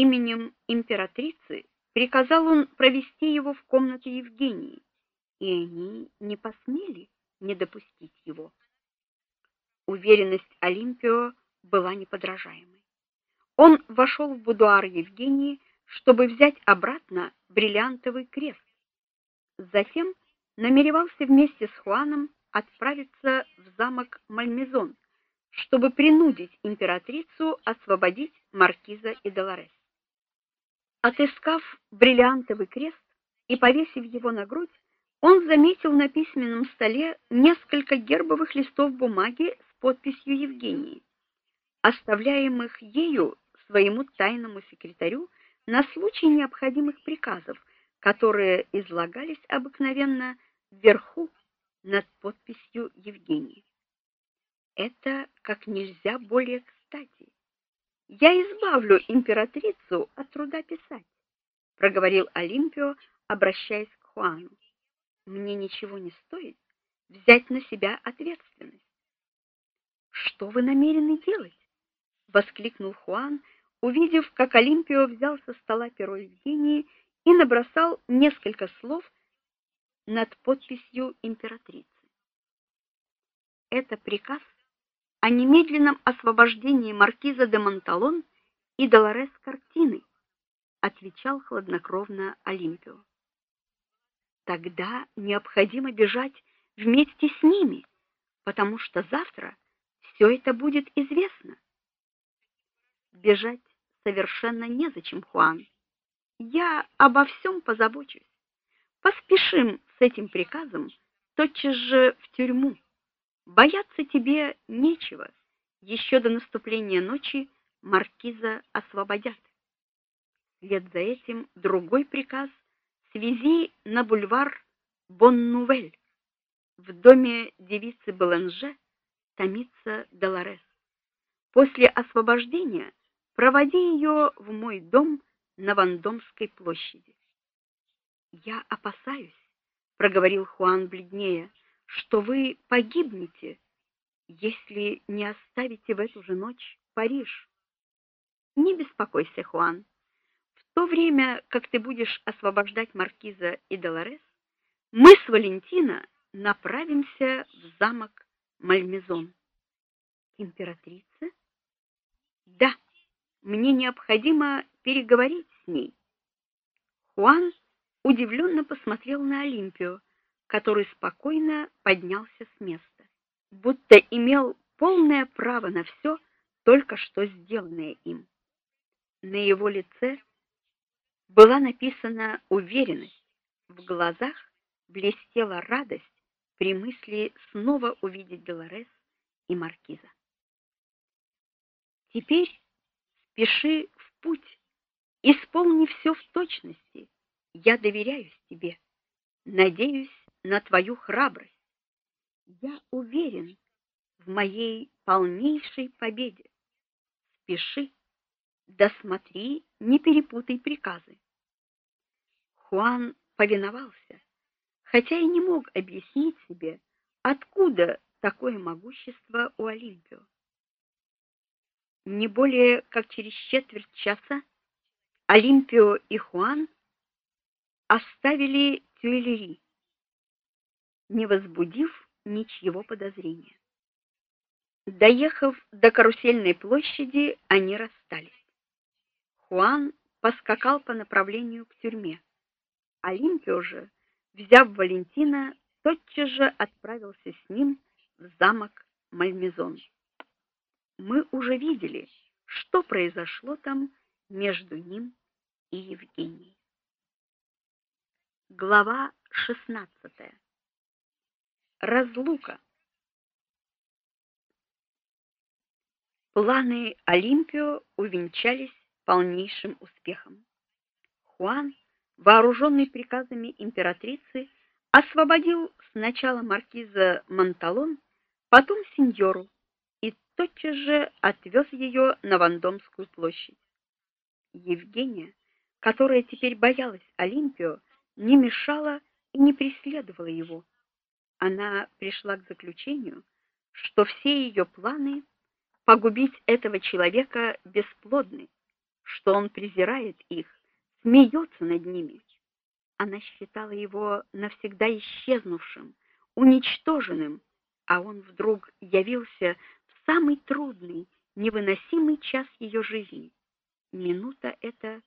именем императрицы приказал он провести его в комнату Евгении, и они не посмели не допустить его. Уверенность Олимпио была неподражаемой. Он вошел в будуар Евгении, чтобы взять обратно бриллиантовый крест. Затем намеревался вместе с Хуаном отправиться в замок Мальмезон, чтобы принудить императрицу освободить маркиза и Долорес. Отыскав бриллиантовый крест и повесив его на грудь, он заметил на письменном столе несколько гербовых листов бумаги с подписью Евгении, оставляемых ею своему тайному секретарю на случай необходимых приказов, которые излагались обыкновенно вверху над подписью Евгении. Это как нельзя более кстати. Я избавлю императрицу от труда писать, проговорил Олимпио, обращаясь к Хуану. Мне ничего не стоит взять на себя ответственность. Что вы намерены делать? воскликнул Хуан, увидев, как Олимпио взял со стола перо Евгении и набросал несколько слов над подписью императрицы. Это приказ о немедленном освобождении маркиза де Монталон и Долорес Картины, отвечал хладнокровно Олимпио. Тогда необходимо бежать вместе с ними, потому что завтра все это будет известно. Бежать совершенно незачем, Хуан. Я обо всем позабочусь. Поспешим с этим приказом тотчас же в тюрьму. Бояться тебе нечего. Еще до наступления ночи маркиза освободят. Вслед за этим другой приказ свези на бульвар Боннувель. В доме девицы Беланже томится Долорес. После освобождения проводи ее в мой дом на Вандомской площади. Я опасаюсь, проговорил Хуан бледнее что вы погибнете, если не оставите в эту же ночь Париж. Не беспокойся, Хуан. В то время, как ты будешь освобождать маркиза и Долорес, мы с Валентина направимся в замок Мальмезон. Императрица? Да. Мне необходимо переговорить с ней. Хуан удивленно посмотрел на Олимпию который спокойно поднялся с места, будто имел полное право на все, только что сделанное им. На его лице была написана уверенность, в глазах блестела радость при мысли снова увидеть Долорес и маркиза. Теперь спеши в путь, исполни все в точности. Я доверяюсь тебе. Надеюсь, на твою храбрость. Я уверен в моей полнейшей победе. Спеши, досмотри, не перепутай приказы. Хуан повиновался, хотя и не мог объяснить себе, откуда такое могущество у Олимпио. Не более как через четверть часа Олимпио и Хуан оставили Тюильри не возбудив ничьего подозрения. Доехав до карусельной площади, они расстались. Хуан поскакал по направлению к тюрьме. Олимпио же, взяв Валентина, тотчас же отправился с ним в замок Мальмезон. Мы уже видели, что произошло там между ним и Евгенией. Глава шестнадцатая. Разлука. Планы Олимпио увенчались полнейшим успехом. Хуан, вооруженный приказами императрицы, освободил сначала маркиза Монталон, потом сеньору и тотчас же отвез ее на Вандомскую площадь. Евгения, которая теперь боялась Олимпио, не мешала и не преследовала его она пришла к заключению, что все ее планы погубить этого человека бесплодны, что он презирает их, смеется над ними. Она считала его навсегда исчезнувшим, уничтоженным, а он вдруг явился в самый трудный, невыносимый час ее жизни. Минута эта